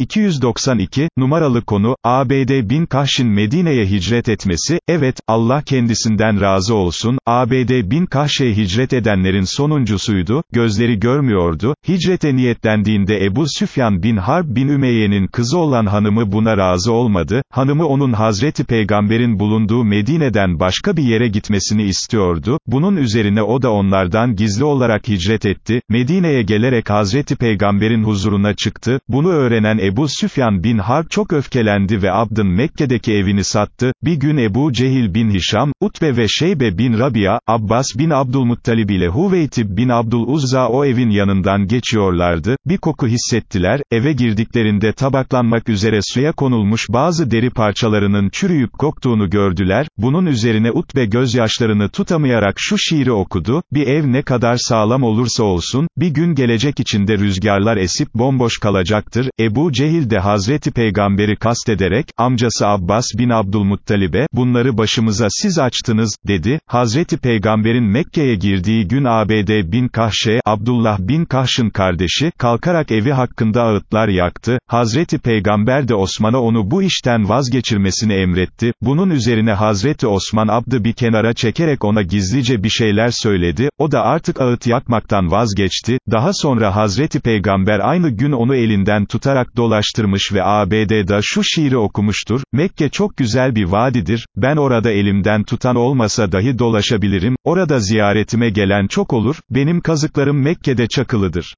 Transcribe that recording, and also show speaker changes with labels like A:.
A: 292, numaralı konu, ABD bin Kahş'in Medine'ye hicret etmesi, evet, Allah kendisinden razı olsun, ABD bin Kahş'e hicret edenlerin sonuncusuydu, gözleri görmüyordu, hicrete niyetlendiğinde Ebu Süfyan bin Harb bin Ümeyye'nin kızı olan hanımı buna razı olmadı, hanımı onun Hazreti Peygamber'in bulunduğu Medine'den başka bir yere gitmesini istiyordu, bunun üzerine o da onlardan gizli olarak hicret etti, Medine'ye gelerek Hazreti Peygamber'in huzuruna çıktı, bunu öğrenen Ebu Süfyan bin Harb çok öfkelendi ve Abd'ın Mekke'deki evini sattı, bir gün Ebu Cehil bin Hişam, Utbe ve Şeybe bin Rabia, Abbas bin Abdülmuttalib ile Huveytib bin Abdul Uzza o evin yanından geçiyorlardı, bir koku hissettiler, eve girdiklerinde tabaklanmak üzere suya konulmuş bazı deri parçalarının çürüyüp koktuğunu gördüler, bunun üzerine Utbe gözyaşlarını tutamayarak şu şiiri okudu, bir ev ne kadar sağlam olursa olsun, bir gün gelecek içinde rüzgarlar esip bomboş kalacaktır, Ebu Cehil de Hazreti Peygamberi kastederek, amcası Abbas bin Abdülmuttalib'e, bunları başımıza siz açtınız, dedi, Hazreti Peygamberin Mekke'ye girdiği gün ABD bin Kahşe, Abdullah bin Kahş'ın kardeşi, kalkarak evi hakkında ağıtlar yaktı, Hazreti Peygamber de Osman'a onu bu işten vazgeçirmesini emretti, bunun üzerine Hazreti Osman Abd'ı bir kenara çekerek ona gizlice bir şeyler söyledi, o da artık ağıt yakmaktan vazgeçti, daha sonra Hazreti Peygamber aynı gün onu elinden tutarak dolaştırmış ve ABD'da şu şiiri okumuştur, Mekke çok güzel bir vadidir, ben orada elimden tutan olmasa dahi dolaşabilirim, orada ziyaretime gelen çok olur, benim kazıklarım Mekke'de çakılıdır.